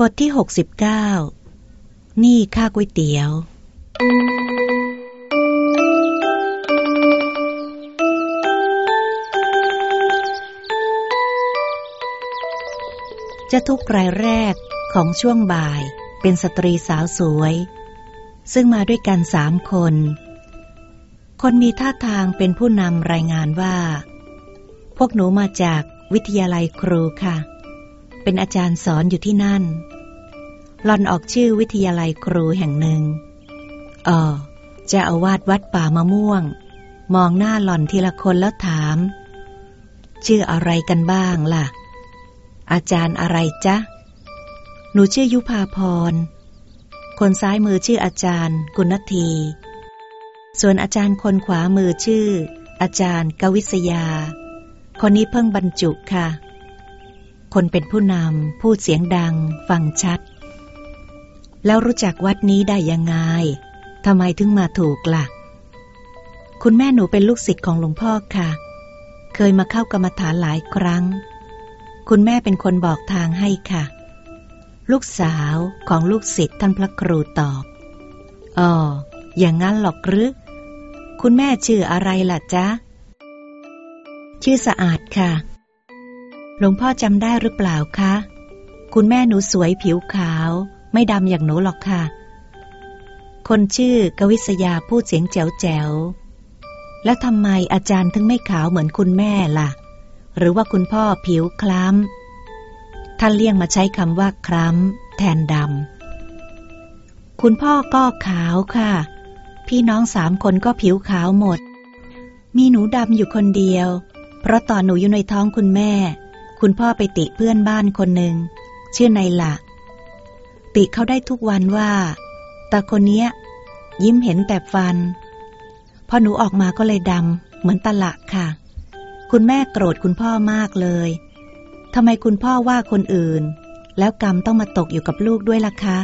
บทที่หกสิบเก้านี่ค่าก๋วยเตี๋ยว จะทุกรายแรกของช่วงบ่ายเป็นสตรีสาวสวย ซึ่งมาด้วยกันสามคน คนมีท่าทางเป็นผู้นำรายงานว่า พวกหนูมาจากวิทยาลัยครูค่ะ เป็นอาจารย์สอนอยู่ที่นั่นหลอนออกชื่อวิทยาลัยครูแห่งหนึ่งอ๋อจะอาวาดวัดป่ามะม่วง มองหน้าหลอนทีละคนแล้วถาม ชื่ออะไรกันบ้างล่ะ อาจารย์อะไรจ๊ะ หนูชื่อยุพาพร คนซ้ายมือชื่ออาจารย์ กุณที ส่วนอาจารย์คนขวามือชื่อ อาจารย์กวิศยา คนนี้เพิ่งบรรจุค่ะ คนเป็นผู้นำพูดเสียงดัง ฟังชัด แล้วรู้จักวัดนี้ได้ยังไงทำไมถึงมาถูกละ่ะ คุณแม่หนูเป็นลูกศิษย์ของหลวงพ่อค่ะ เคยมาเข้ากรรมฐานหลายครั้ง คุณแม่เป็นคนบอกทางให้ค่ะ ลูกสาวของลูกศิษย์ท่านพระครูตอบอ๋ออย่างงั้นหรอกหรือ คุณแม่ชื่ออะไรล่ะจ๊ะ ชื่อสะอาดค่ะ หลวงพ่อจำได้หรือเปล่าคะ คุณแม่หนูสวยผิวขาว ไม่ดำอย่างหนูหรอกค่ะ คนชื่อกวิษยาพูดเสียงแจ๋วแจ๋วแล้วทำไมอาจารย์ถึงไม่ขาวเหมือนคุณแม่ล่ะ หรือว่าคุณพ่อผิวคล้ำท่านเลี่ยงมาใช้คำว่าคล้ำแทนดำคุณพ่อก็ขาวค่ะ พี่น้องสามคนก็ผิวขาวหมด มีหนูดำอยู่คนเดียว เพราะตอนหนูอยู่ในท้องคุณแม่ คุณพ่อไปติเพื่อนบ้านคนหนึ่งชื่อนายละ ติเขาได้ทุกวันว่าตาคนเนี้ย ยิ้มเห็นแต่ฟัน พอหนูออกมาก็เลยดำเหมือนตะละค่ะ คุณแม่โกรธคุณพ่อมากเลยทำไมคุณพ่อว่าคนอื่น แล้วกรรมต้องมาตกอยู่กับลูกด้วยล่ะคะ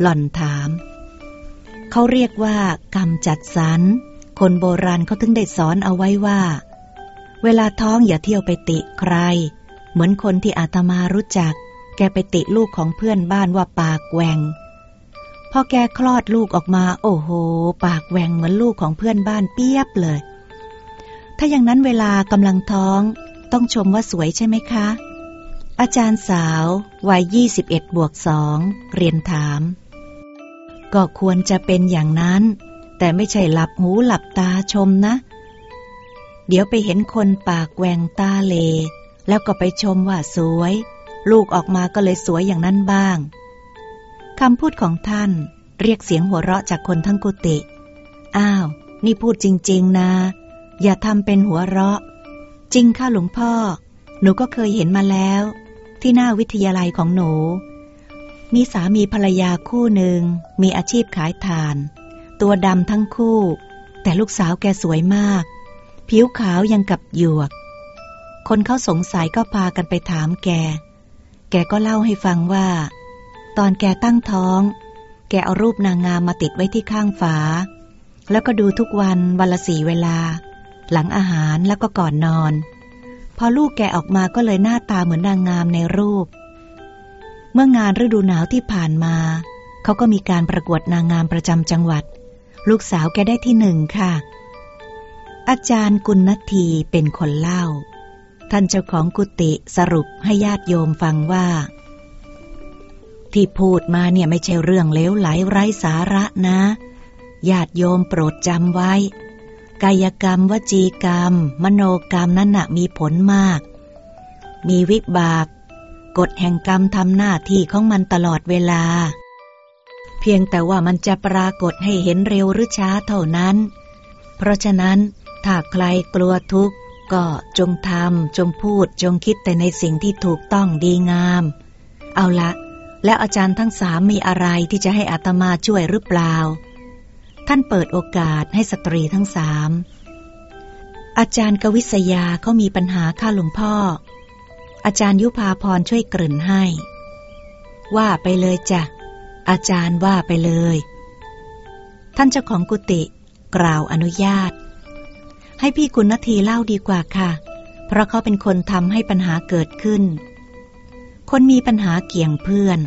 หล่อนถาม เขาเรียกว่ากรรมจัดสรรคนโบราณเขาถึงได้สอนเอาไว้ว่า เวลาท้องอย่าเที่ยวไปติใคร เหมือนคนที่อาตมารู้จัก แกไปติลูกของเพื่อนบ้านว่าปากแหวงพอแกคลอดลูกออกมา โอ้โห ปากแหวงเหมือนลูกของเพื่อนบ้านเปียบเลย ถ้าอย่างนั้นเวลากำลังท้องต้องชมว่าสวยใช่ไหมคะ อาจารย์สาววัยยี่สิบเอ็ดบวกสองเรียนถาม ก็ควรจะเป็นอย่างนั้น แต่ไม่ใช่หลับหูหลับตาชมนะ เดี๋ยวไปเห็นคนปากแหวงตาเล แล้วก็ไปชมว่าสวย ลูกออกมาก็เลยสวยอย่างนั้นบ้างคำพูดของท่านเรียกเสียงหัวเราะจากคนทั้งกุฏิอ้าว นี่พูดจริง ๆ นะ อย่าทำเป็นหัวเราะ จริงค่ะหลวงพ่อ หนูก็เคยเห็นมาแล้ว ที่หน้าวิทยาลัยของหนู มีสามีภรรยาคู่หนึ่ง มีอาชีพขายทาน ตัวดำทั้งคู่ แต่ลูกสาวแกสวยมาก ผิวขาวยังกับหยวก คนเขาสงสัยก็พากันไปถามแก แกก็เล่าให้ฟังว่า ตอนแกตั้งท้อง แกเอารูปนางงามมาติดไว้ที่ข้างฝา แล้วก็ดูทุกวันวันละสี่เวลา หลังอาหารแล้วก็ก่อนนอน พอลูกแกออกมาก็เลยหน้าตาเหมือนนางงามในรูป เมื่องานฤดูหนาวที่ผ่านมา เขาก็มีการประกวดนางงามประจำจังหวัด ลูกสาวแกได้ที่หนึ่งค่ะ อาจารย์กุณทีเป็นคนเล่า ท่านเจ้าของกุฏิสรุปให้ญาติโยมฟังว่า ที่พูดมาเนี่ยไม่ใช่เรื่องเลวไหลไร้สาระนะ ญาติโยมโปรดจำไว้ กายกรรมวจีกรรม มโนกรรมนั้นนะมีผลมาก มีวิบากกฎแห่งกรรมทำหน้าที่ของมันตลอดเวลา เพียงแต่ว่ามันจะปรากฏให้เห็นเร็วหรือช้าเท่านั้น เพราะฉะนั้นถ้าใครกลัวทุกข์ ก็จงทำจงพูดจงคิดแต่ในสิ่งที่ถูกต้องดีงาม เอาละ แล้วอาจารย์ทั้งสามมีอะไรที่จะให้อาตมาช่วยหรือเปล่า ท่านเปิดโอกาสให้สตรีทั้งสามอาจารย์กวิษยาเขามีปัญหาข้าหลวงพ่อ อาจารย์ยุพาพรช่วยกลิ่นให้ ว่าไปเลยจ้ะ อาจารย์ว่าไปเลย ท่านเจ้าของกุฏิกล่าวอนุญาต ให้พี่คุณนทีเล่าดีกว่าค่ะ เพราะเขาเป็นคนทำให้ปัญหาเกิดขึ้น คนมีปัญหาเกี่ยงเพื่อน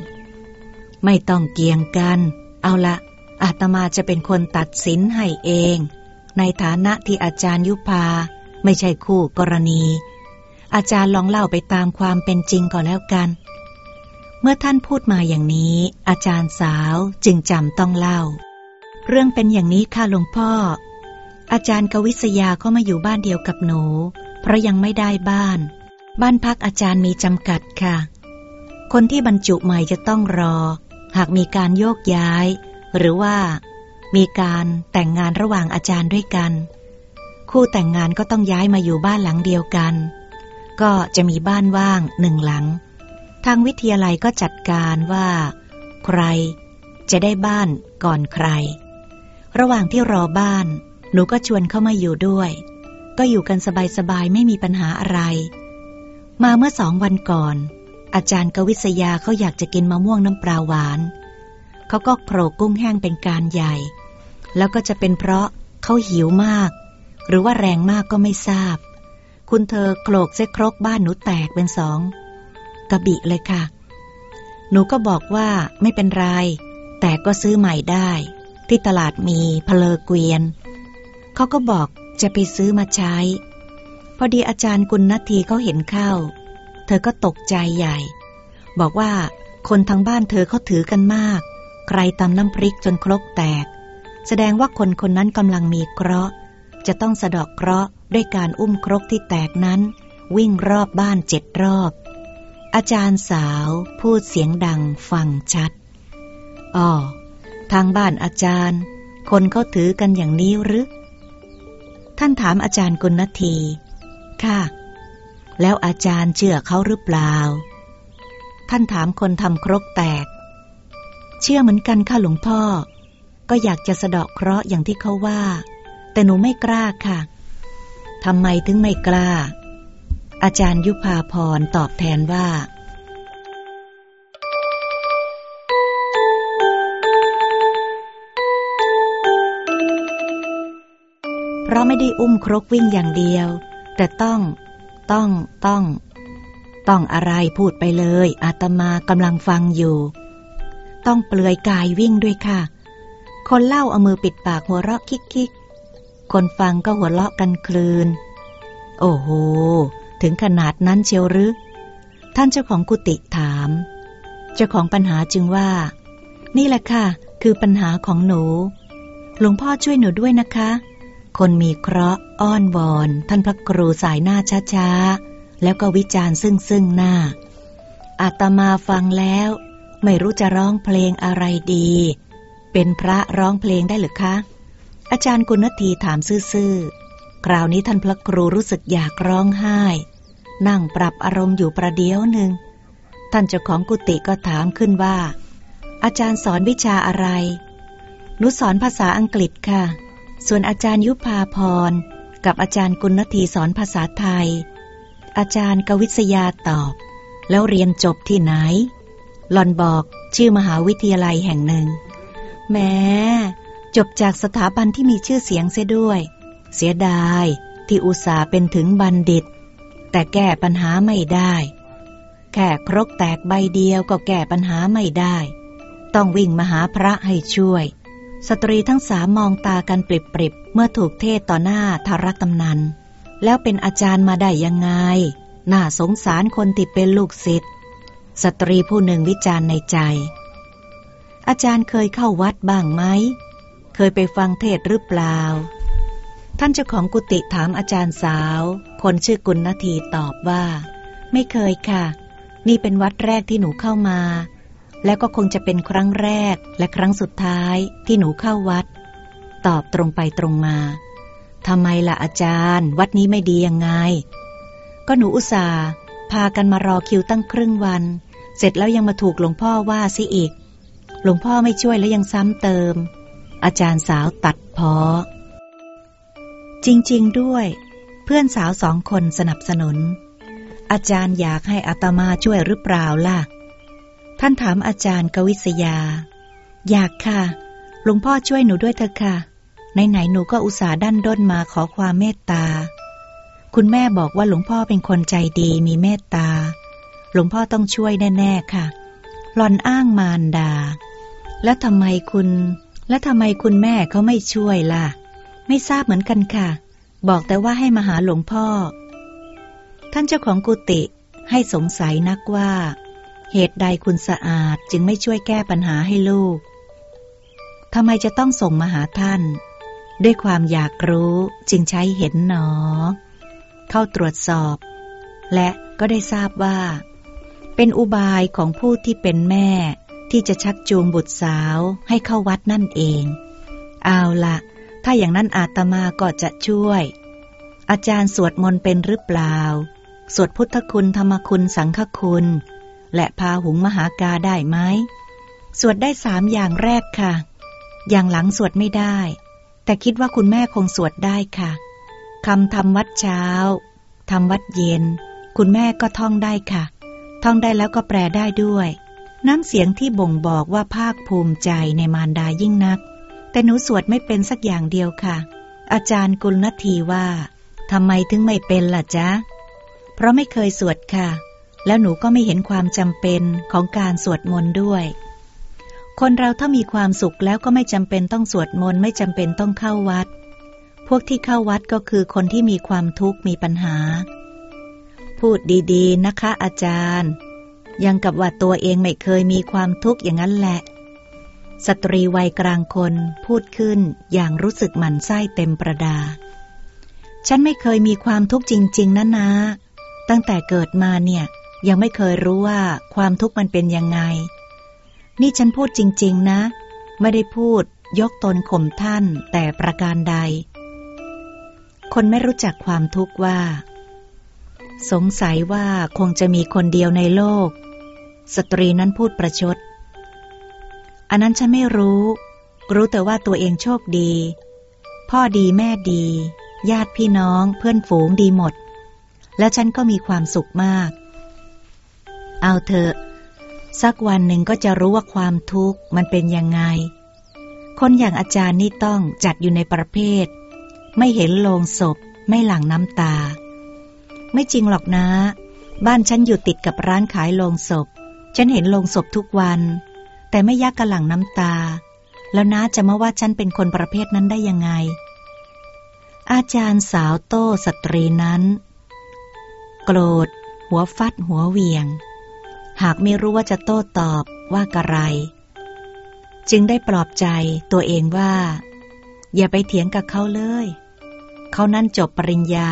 ไม่ต้องเกี่ยงกัน เอาละอาตมาจะเป็นคนตัดสินให้เอง ในฐานะที่อาจารย์ยุพาไม่ใช่คู่กรณี อาจารย์ลองเล่าไปตามความเป็นจริงก่อนแล้วกัน เมื่อท่านพูดมาอย่างนี้ อาจารย์สาวจึงจำต้องเล่า เรื่องเป็นอย่างนี้ค่ะหลวงพ่อ อาจารย์กวิศยาเขามาอยู่บ้านเดียวกับหนู เพราะยังไม่ได้บ้าน บ้านพักอาจารย์มีจำกัดค่ะ คนที่บรรจุใหม่จะต้องรอ หากมีการโยกย้าย หรือว่า มีการแต่งงานระหว่างอาจารย์ด้วยกัน คู่แต่งงานก็ต้องย้ายมาอยู่บ้านหลังเดียวกัน ก็จะมีบ้านว่างหนึ่งหลัง ทางวิทยาลัยก็จัดการว่า ใคร จะได้บ้านก่อนใคร ระหว่างที่รอบ้าน หนูก็ชวนเข้ามาอยู่ด้วย ก็อยู่กันสบายๆไม่มีปัญหาอะไร มาเมื่อสองวันก่อน อาจารย์กวิศยาเขาอยากจะกินมะม่วงน้ำปลาหวาน เขาก็โผล่กุ้งแห้งเป็นการใหญ่ แล้วก็จะเป็นเพราะเขาหิวมาก หรือว่าแรงมากก็ไม่ทราบ คุณเธอโกรกเส้ครกบ้านหนูแตกเป็นสองกระบิเลยค่ะ หนูก็บอกว่าไม่เป็นไร แต่ก็ซื้อใหม่ได้ ที่ตลาดมีเพลเกวียน เขาก็บอกจะไปซื้อมาใช้ พอดีอาจารย์กุลนาทีเขาเห็นเข้า เธอก็ตกใจใหญ่ บอกว่าคนทางบ้านเธอเขาถือกันมาก ใครตำน้ำพริกจนครกแตก แสดงว่าคนคนนั้นกำลังมีเคราะห์ จะต้องสะดอกเคราะห์ด้วยการอุ้มครกที่แตกนั้น วิ่งรอบบ้านเจ็ดรอบ อาจารย์สาวพูดเสียงดังฟังชัดอ๋อทางบ้านอาจารย์ คนเขาถือกันอย่างนี้หรือ ท่านถามอาจารย์กุณที ค่ะ แล้วอาจารย์เชื่อเขาหรือเปล่า ท่านถามคนทำครกแตก เชื่อเหมือนกันค่ะหลวงพ่อ ก็อยากจะสะเดาะเคราะห์อย่างที่เขาว่า แต่หนูไม่กล้าค่ะทำไมถึงไม่กล้า อาจารย์ยุพาพรตอบแทนว่า เพราะไม่ได้อุ้มครกวิ่งอย่างเดียว แต่ต้อง ต้อง ต้อง ต้องอะไรพูดไปเลย อาตมากำลังฟังอยู่ ต้องเปลือยกายวิ่งด้วยค่ะ คนเล่าเอามือปิดปากหัวเราะคิกคิกคนฟังก็หัวเราะกันคลืน โอ้โห ถึงขนาดนั้นเชียวหรือ ท่านเจ้าของกุฏิถาม เจ้าของปัญหาจึงว่า นี่แหละค่ะ คือปัญหาของหนู หลวงพ่อช่วยหนูด้วยนะคะ คนมีเคราะห์ อ้อนวอน ท่านพระครูสายหน้าช้าๆ แล้วก็วิจารณ์ซึ่งซึ่งหน้า อาตมาฟังแล้ว ไม่รู้จะร้องเพลงอะไรดี เป็นพระร้องเพลงได้หรือคะ อาจารย์กุณทีถามซื่อๆ คราวนี้ท่านพระครูรู้สึกอยากร้องไห้ นั่งปรับอารมณ์อยู่ประเดี๋ยวหนึ่ง ท่านเจ้าของกุฏิก็ถามขึ้นว่า อาจารย์สอนวิชาอะไร หนูสอนภาษาอังกฤษค่ะ ส่วนอาจารย์ยุพาพร กับอาจารย์กุณทีสอนภาษาไทย อาจารย์กวิศยาตอบ แล้วเรียนจบที่ไหน หลอนบอกชื่อมหาวิทยาลัยแห่งหนึ่ง แม้จบจากสถาบันที่มีชื่อเสียงเสียด้วย เสียดายที่อุตส่าห์เป็นถึงบัณฑิต แต่แก้ปัญหาไม่ได้ แค่ครกแตกใบเดียวก็แก้ปัญหาไม่ได้ ต้องวิ่งมาหาพระให้ช่วย สตรีทั้งสามมองตากันปริบๆ เมื่อถูกเทศต่อหน้าธารกำนัน แล้วเป็นอาจารย์มาได้ยังไง น่าสงสารคนที่เป็นลูกศิษย์ สตรีผู้หนึ่งวิจารณ์ในใจ อาจารย์เคยเข้าวัดบ้างไหม เคยไปฟังเทศหรือเปล่า ท่านเจ้าของกุฏิถามอาจารย์สาว คนชื่อกุณทีตอบว่า ไม่เคยค่ะ นี่เป็นวัดแรกที่หนูเข้ามา แล้วก็คงจะเป็นครั้งแรกและครั้งสุดท้ายที่หนูเข้าวัด ตอบตรงไปตรงมาทำไมล่ะอาจารย์ วัดนี้ไม่ดียังไง ก็หนูอุตส่าห์พากันมารอคิวตั้งครึ่งวัน เสร็จแล้วยังมาถูกหลวงพ่อว่าซิอีก หลวงพ่อไม่ช่วยแล้วยังซ้ำเติม อาจารย์สาวตัดพอ จริงๆด้วย เพื่อนสาวสองคนสนับสนุน อาจารย์อยากให้อาตมาช่วยหรือเปล่าล่ะ ท่านถามอาจารย์กวิศยา อยากค่ะ หลวงพ่อช่วยหนูด้วยเถอะค่ะ ไหนๆหนูก็อุตส่าห์ดันด้นมาขอความเมตตา คุณแม่บอกว่าหลวงพ่อเป็นคนใจดีมีเมตตา หลวงพ่อต้องช่วยแน่ๆค่ะ หลอนอ้างมารดา แล้วทำไมคุณ แล้วทำไมคุณแม่เขาไม่ช่วยล่ะ ไม่ทราบเหมือนกันค่ะ บอกแต่ว่าให้มาหาหลวงพ่อ ท่านเจ้าของกุฏิให้สงสัยนักว่า เหตุใดคุณสะอาดจึงไม่ช่วยแก้ปัญหาให้ลูก ทำไมจะต้องส่งมาหาท่าน ด้วยความอยากรู้จึงใช้เห็นหนอ เข้าตรวจสอบ และก็ได้ทราบว่า เป็นอุบายของผู้ที่เป็นแม่ที่จะชักจูงบุตรสาวให้เข้าวัดนั่นเอง เอาละ ถ้าอย่างนั้นอาตมาก็จะช่วย อาจารย์สวดมนต์เป็นหรือเปล่า สวดพุทธคุณธรรมคุณสังฆคุณ และพาหุงมหากาได้ไหมสวดได้สามอย่างแรกค่ะ อย่างหลังสวดไม่ได้ แต่คิดว่าคุณแม่คงสวดได้ค่ะคำทำวัดเช้าทำวัดเย็น คุณแม่ก็ท่องได้ค่ะ ท่องได้แล้วก็แปลได้ด้วย น้ำเสียงที่บ่งบอกว่าภาคภูมิใจในมารดายิ่งนัก แต่หนูสวดไม่เป็นสักอย่างเดียวค่ะ อาจารย์กุลนทีว่าทำไมถึงไม่เป็นล่ะจ๊ะ เพราะไม่เคยสวดค่ะ แล้วหนูก็ไม่เห็นความจำเป็นของการสวดมนต์ด้วย คนเราถ้ามีความสุขแล้วก็ไม่จำเป็นต้องสวดมนต์ไม่จำเป็นต้องเข้าวัด พวกที่เข้าวัดก็คือคนที่มีความทุกข์มีปัญหา พูดดีๆ นะคะอาจารย์ ยังกับว่าตัวเองไม่เคยมีความทุกข์อย่างนั้นแหละ สตรีวัยกลางคนพูดขึ้นอย่างรู้สึกหมันไส้เต็มประดา ฉันไม่เคยมีความทุกข์จริง ๆนะนะตั้งแต่เกิดมาเนี่ย ยังไม่เคยรู้ว่าความทุกข์มันเป็นยังไง นี่ฉันพูดจริง ๆ นะ ไม่ได้พูดยกตนข่มท่านแต่ประการใด คนไม่รู้จักความทุกข์ว่า สงสัยว่าคงจะมีคนเดียวในโลก สตรีนั้นพูดประชด อันนั้นฉันไม่รู้ รู้แต่ว่าตัวเองโชคดี พ่อดีแม่ดี ญาติพี่น้องเพื่อนฝูงดีหมด แล้วฉันก็มีความสุขมาก เอาเถอะ สักวันหนึ่งก็จะรู้ว่าความทุกข์มันเป็นยังไง คนอย่างอาจารย์นี่ต้องจัดอยู่ในประเภท ไม่เห็นโลงศพ ไม่หลั่งน้ำตา ไม่จริงหรอกนะ บ้านฉันอยู่ติดกับร้านขายโลงศพ ฉันเห็นโลงศพทุกวัน แต่ไม่ยักกระหลั่งน้ำตา แล้วน้าจะมาว่าฉันเป็นคนประเภทนั้นได้ยังไง อาจารย์สาวโต้สตรีนั้น โกรธหัวฟัดหัวเวียง หากไม่รู้ว่าจะโต้ตอบว่ากระไร จึงได้ปลอบใจตัวเองว่า อย่าไปเถียงกับเขาเลย เขานั่นจบปริญญา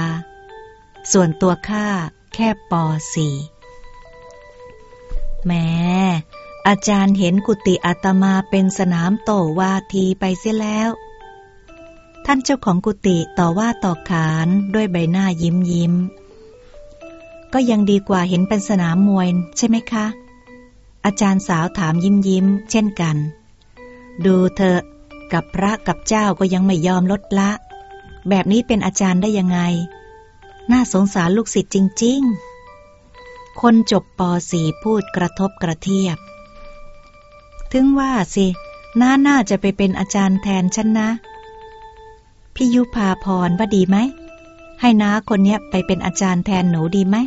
ส่วนตัวข้าแค่ป .4 แม้อาจารย์เห็นกุฏิอาตมาเป็นสนามโตวาทีไปเสียแล้ว ท่านเจ้าของกุฏิต่อว่าต่อขานด้วยใบหน้ายิ้มยิ้ม ก็ยังดีกว่าเห็นเป็นสนามมวยใช่ไหมคะ อาจารย์สาวถามยิ้มยิ้ม เช่นกัน ดูเถอะกับพระกับเจ้าก็ยังไม่ยอมลดละ แบบนี้เป็นอาจารย์ได้ยังไง น่าสงสารลูกศิษย์จริง ๆ คนจบป .4 พูดกระทบกระเทียบ ถึงว่าสิน้าน่าจะไปเป็นอาจารย์แทนฉันนะ พี่ยุพาพรว่าดีไหม ให้น้าคนเนี้ยไปเป็นอาจารย์แทนหนูดีไหม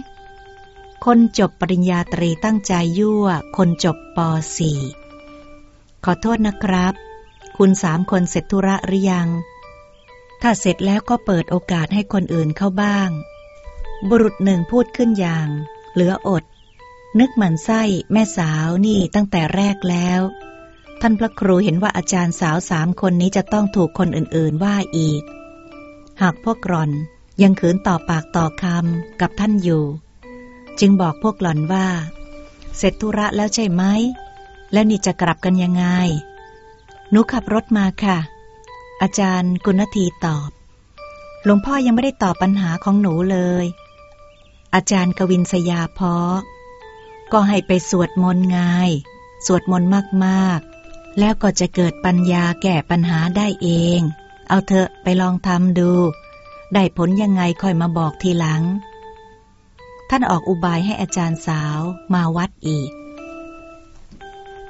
คนจบปริญญาตรีตั้งใจยั่ว คนจบป .4 ขอโทษนะครับ คุณสามคนเสร็จธุระหรือยัง ถ้าเสร็จแล้วก็เปิดโอกาสให้คนอื่นเข้าบ้าง บุรุษหนึ่งพูดขึ้นอย่าง เหลืออด นึกหมันไส้แม่สาวนี่ตั้งแต่แรกแล้ว ท่านพระครูเห็นว่าอาจารย์สาวสามคนนี้จะต้องถูกคนอื่นๆว่าอีก หากพวกกรอน ยังขืนต่อปากต่อคำกับท่านอยู่ จึงบอกพวกหล่อนว่า เสร็จธุระแล้วใช่ไหม แล้วนี่จะกลับกันยังไงหนูขับรถมาค่ะ อาจารย์กุณทีตอบ หลวงพ่อยังไม่ได้ตอบปัญหาของหนูเลย อาจารย์กวินสยาพอก็ให้ไปสวดมนต์ไงสวดมนต์มากๆ แล้วก็จะเกิดปัญญาแก้ปัญหาได้เอง เอาเถอะไปลองทำดู ได้ผลยังไงคอยมาบอกทีหลัง ท่านออกอุบายให้อาจารย์สาวมาวัดอีก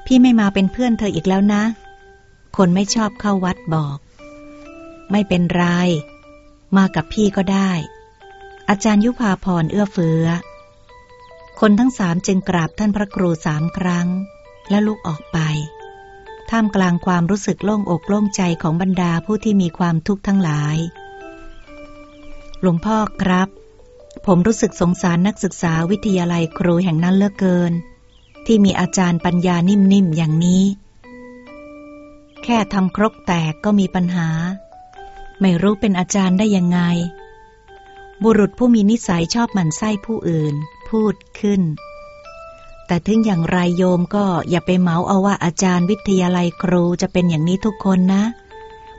พี่ไม่มาเป็นเพื่อนเธออีกแล้วนะ คนไม่ชอบเข้าวัดบอก ไม่เป็นไร มากับพี่ก็ได้ อาจารย์ยุพาพรเอื้อเฟื้อคนทั้งสามจึงกราบท่านพระครูสามครั้ง แล้วลุกออกไปท่ามกลางความรู้สึกโล่งอกโล่งใจของบรรดาผู้ที่มีความทุกข์ทั้งหลาย หลวงพ่อครับ ผมรู้สึกสงสารนักศึกษาวิทยาลัยครูแห่งนั้นเลือกเกิน ที่มีอาจารย์ปัญญานิ่มๆอย่างนี้ แค่ทำครกแตกก็มีปัญหา ไม่รู้เป็นอาจารย์ได้ยังไง บุรุษผู้มีนิสัยชอบหมั่นไส้ผู้อื่น พูดขึ้น แต่ถึงอย่างไรโยมก็อย่าไปเหมาเอาว่าอาจารย์วิทยาลัยครูจะเป็นอย่างนี้ทุกคนนะ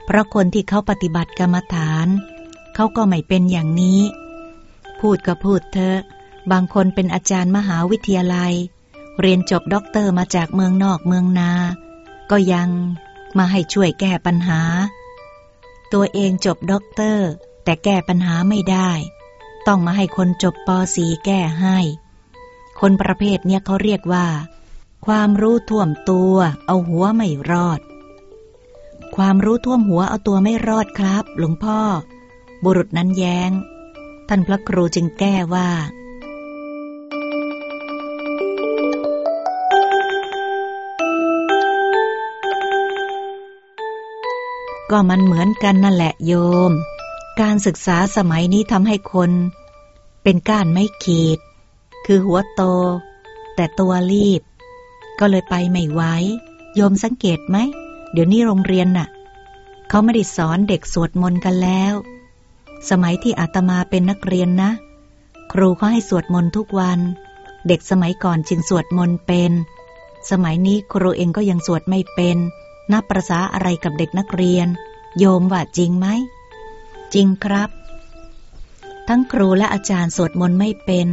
เพราะคนที่เขาปฏิบัติกรรมฐานเขาก็ไม่เป็นอย่างนี้ พูดก็พูดเถอะ บางคนเป็นอาจารย์มหาวิทยาลัย เรียนจบด็อกเตอร์มาจากเมืองนอกเมืองนา ก็ยังมาให้ช่วยแก้ปัญหา ตัวเองจบด็อกเตอร์ แต่แก้ปัญหาไม่ได้ ต้องมาให้คนจบป .4 แก้ให้ คนประเภทเนี้ยเขาเรียกว่า ความรู้ท่วมตัว เอาหัวไม่รอด ความรู้ท่วมหัวเอาตัวไม่รอดครับ หลวงพ่อ บุรุษนั้นแยง้ง ท่านพระครูจึงแก้ว่า ก็มันเหมือนกันนั่นแหละโยม การศึกษาสมัยนี้ทำให้คน เป็นก้านไม่ขีด คือหัวโต แต่ตัวรีบ ก็เลยไปไม่ไหวโยมสังเกตไหม เดี๋ยวนี้โรงเรียนน่ะ เขาไม่ได้สอนเด็กสวดมนต์กันแล้ว สมัยที่อาตมาเป็นนักเรียนนะ ครูเขาให้สวดมนต์ทุกวัน เด็กสมัยก่อนจึงสวดมนต์เป็น สมัยนี้ครูเองก็ยังสวดไม่เป็น นับประษาอะไรกับเด็กนักเรียน โยมว่าจริงไหม จริงครับ ทั้งครูและอาจารย์สวดมนต์ไม่เป็น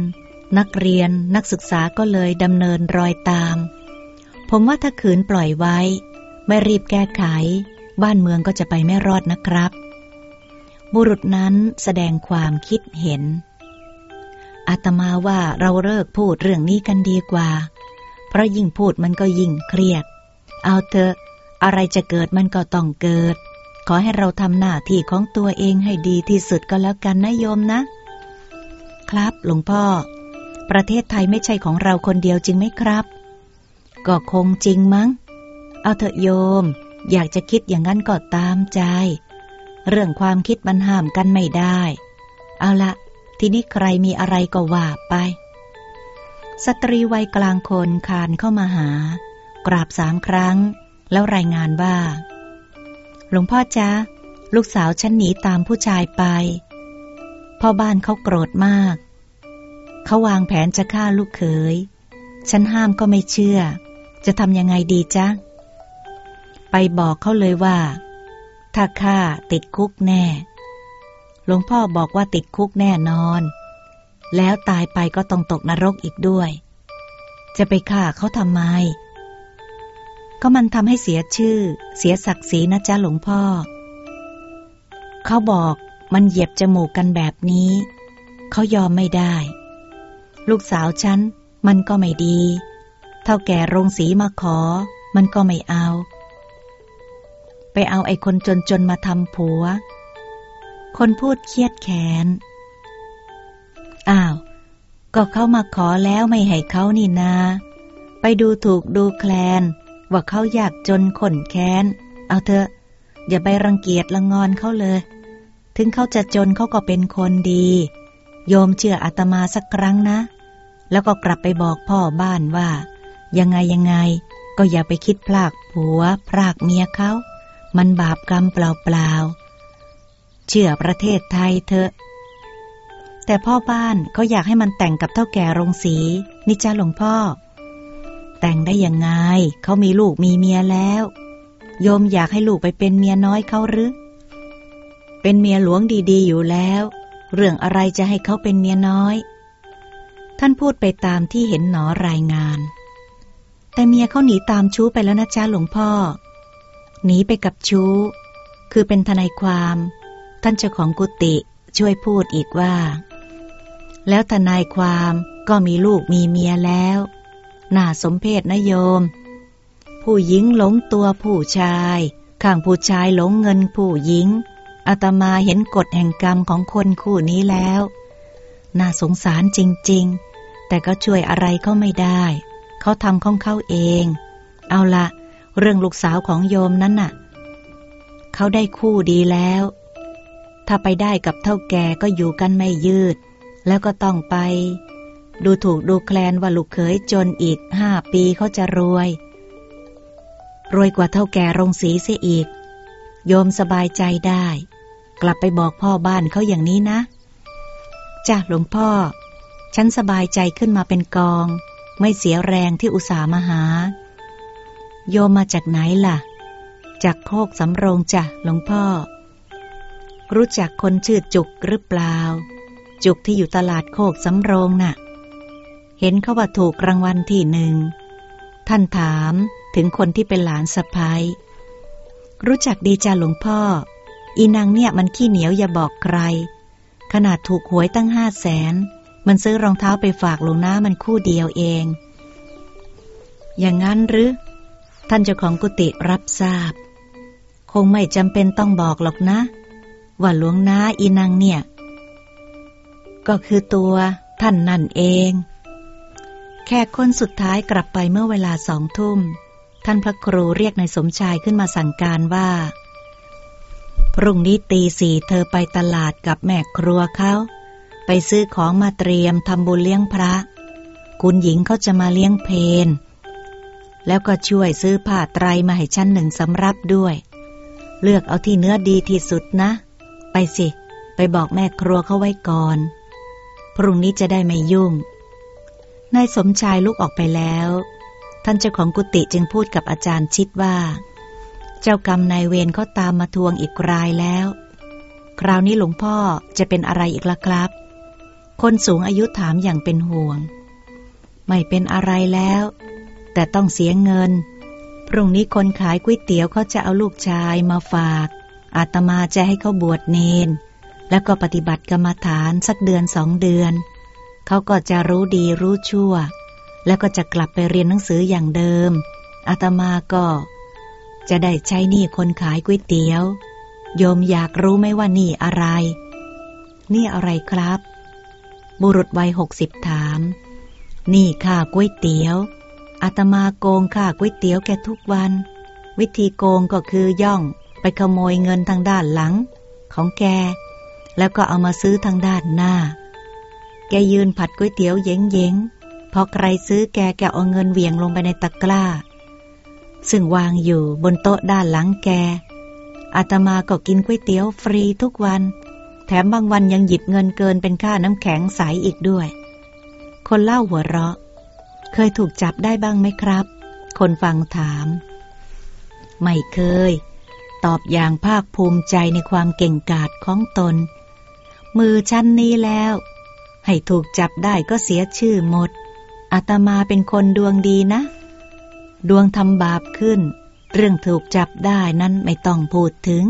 นักเรียนนักศึกษาก็เลยดำเนินรอยตาม ผมว่าถ้าขืนปล่อยไว้ ไม่รีบแก้ไข บ้านเมืองก็จะไปไม่รอดนะครับ บุรุษนั้นแสดงความคิดเห็น อาตมาว่าเราเลิกพูดเรื่องนี้กันดีกว่า เพราะยิ่งพูดมันก็ยิ่งเครียด เอาเถอะ อะไรจะเกิดมันก็ต้องเกิด ขอให้เราทำหน้าที่ของตัวเองให้ดีที่สุดก็แล้วกันนะโยมนะ ครับหลวงพ่อ ประเทศไทยไม่ใช่ของเราคนเดียวจริงไหมครับ ก็คงจริงมั้ง เอาเถอะโยม อยากจะคิดอย่างนั้นก็ตามใจ เรื่องความคิดมันห้ามกันไม่ได้ เอาละทีนี้ใครมีอะไรก็ว่าไป สตรีวัยกลางคนคานเข้ามาหา กราบสามครั้ง แล้วรายงานว่า หลวงพ่อจ๊ะลูกสาวฉันหนีตามผู้ชายไป พ่อบ้านเขาโกรธมาก เขาวางแผนจะฆ่าลูกเขย ฉันห้ามก็ไม่เชื่อ จะทำยังไงดีจ๊ะ ไปบอกเขาเลยว่า ถ้าฆ่าติดคุกแน่ หลวงพ่อบอกว่าติดคุกแน่นอน แล้วตายไปก็ต้องตกนรกอีกด้วย จะไปฆ่าเขาทำไม ก็มันทำให้เสียชื่อ เสียศักดิ์ศรีนะจ๊ะหลวงพ่อ เขาบอกมันเหยียบจมูกกันแบบนี้ เขายอมไม่ได้ ลูกสาวฉันมันก็ไม่ดี เท่าแก่โรงสีมาขอ มันก็ไม่เอา ไปเอาไอ้คนจนๆมาทำผัว คนพูดเครียดแขนอ้าว ก็เขามาขอแล้วไม่ให้เขานี่นา ไปดูถูกดูแคลน ว่าเขาอยากจนขนแค้น เอาเถอะ อย่าไปรังเกียจละงอนเขาเลย ถึงเขาจะจนเขาก็เป็นคนดี โยมเชื่ออาตมาสักครั้งนะ แล้วก็กลับไปบอกพ่อบ้านว่า ยังไงยังไงก็อย่าไปคิดพลากผัวพลากเมียเขา มันบาปกรรมเปล่าๆ เชื่อประเทศไทยเถอะ แต่พ่อบ้านเขาอยากให้มันแต่งกับเท่าแก่โรงสีนี่จ้าหลวงพ่อ แต่งได้ยังไงเขามีลูกมีเมียแล้ว โยมอยากให้ลูกไปเป็นเมียน้อยเขาหรือ เป็นเมียหลวงดีๆอยู่แล้ว เรื่องอะไรจะให้เขาเป็นเมียน้อย ท่านพูดไปตามที่เห็นหนอรายงาน แต่เมียเขาหนีตามชู้ไปแล้วนะจ้าหลวงพ่อ หนีไปกับชู้ คือเป็นทนายความ ท่านเจ้าของกุฏิช่วยพูดอีกว่า แล้วทนายความก็มีลูกมีเมียแล้วน่าสมเพศนะโยม ผู้หญิงหลงตัวผู้ชาย ข้างผู้ชายหลงเงินผู้หญิงอาตมาเห็นกฎแห่งกรรมของคนคู่นี้แล้ว น่าสงสารจริง ๆ แต่ก็ช่วยอะไรเขาไม่ได้ เขาทำของเขาเอง เอาละ เรื่องลูกสาวของโยมนั้นน่ะ เขาได้คู่ดีแล้ว ถ้าไปได้กับเท่าแก่ก็อยู่กันไม่ยืด แล้วก็ต้องไป ดูถูกดูแคลนว่าลูกเขยจนอีกห้าปีเขาจะรวย รวยกว่าเท่าแก่โรงสีเสียอีก โยมสบายใจได้ กลับไปบอกพ่อบ้านเขาอย่างนี้นะจ้าหลวงพ่อ ฉันสบายใจขึ้นมาเป็นกอง ไม่เสียแรงที่อุตส่าห์มาหา โยมมาจากไหนล่ะ จากโคกสำโรงจ้ะหลวงพ่อ รู้จักคนชื่อจุกหรือเปล่า จุกที่อยู่ตลาดโคกสำโรงน่ะ เห็นเขาว่าถูกรางวัลที่หนึ่ง ท่านถามถึงคนที่เป็นหลานสะพ้ายรู้จักดีจ้าหลวงพ่อ อีนางเนี่ยมันขี้เหนียวอย่าบอกใคร ขนาดถูกหวยตั้งห้าแสน มันซื้อรองเท้าไปฝากหลวงน้ามันคู่เดียวเอง อย่างนั้นหรือ ท่านเจ้าของกุฏิรับทราบ คงไม่จำเป็นต้องบอกหรอกนะ ว่าหลวงน้าอีนางเนี่ย ก็คือตัวท่านนั่นเอง แขกคนสุดท้ายกลับไปเมื่อเวลาสองทุ่ม ท่านพระครูเรียกนายสมชายขึ้นมาสั่งการว่า พรุ่งนี้ตีสี่เธอไปตลาดกับแม่ครัวเขาไปซื้อของมาเตรียมทำบุญเลี้ยงพระ คุณหญิงเขาจะมาเลี้ยงเพน แล้วก็ช่วยซื้อผ้าไตรมาให้ชั้นหนึ่งสำรับด้วย เลือกเอาที่เนื้อดีที่สุดนะ ไปสิ ไปบอกแม่ครัวเขาไว้ก่อน พรุ่งนี้จะได้ไม่ยุ่ง นายสมชายลุกออกไปแล้ว ท่านเจ้าของกุฏิจึงพูดกับอาจารย์ชิดว่า เจ้ากรรมนายเวรเขาตามมาทวงอีกรายแล้ว คราวนี้หลวงพ่อจะเป็นอะไรอีกล่ะครับ คนสูงอายุถามอย่างเป็นห่วง ไม่เป็นอะไรแล้ว แต่ต้องเสียเงิน พรุ่งนี้คนขายก๋วยเตี๋ยวเขาจะเอาลูกชายมาฝาก อาตมาจะให้เขาบวชเนน แล้วก็ปฏิบัติกรรมฐานสักเดือนสองเดือน เขาก็จะรู้ดีรู้ชั่ว แล้วก็จะกลับไปเรียนหนังสืออย่างเดิม อาตมาก็ จะได้ใช้หนี้คนขายก๋วยเตี๋ยว โยมอยากรู้ไหมว่านี่อะไร นี่อะไรครับ บุรุษวัยหกสิบถาม นี่ค่าก๋วยเตี๋ยว อาตมาโกงค่าก๋วยเตี๋ยวแกทุกวัน วิธีโกงก็คือย่องไปขโมยเงินทางด้านหลัง ของแก แล้วก็เอามาซื้อทางด้านหน้า แกยืนผัดก๋วยเตี๋ยวเย้งเย้งพอใครซื้อแกแกเอาเงินเหวี่ยงลงไปในตะกร้า ซึ่งวางอยู่บนโต๊ะด้านหลังแกอาตมาก็กินก๋วยเตี๋ยวฟรีทุกวัน แถมบางวันยังหยิบเงินเกินเป็นค่าน้ำแข็งใสอีกด้วย คนเล่าหัวเราะ เคยถูกจับได้บ้างไหมครับ คนฟังถาม ไม่เคย ตอบอย่างภาคภูมิใจในความเก่งกาจของตน มือชั้นนี้แล้ว ให้ถูกจับได้ก็เสียชื่อหมด อาตมาเป็นคนดวงดีนะ ดวงทำบาปขึ้น เรื่องถูกจับได้นั้นไม่ต้องพูดถึง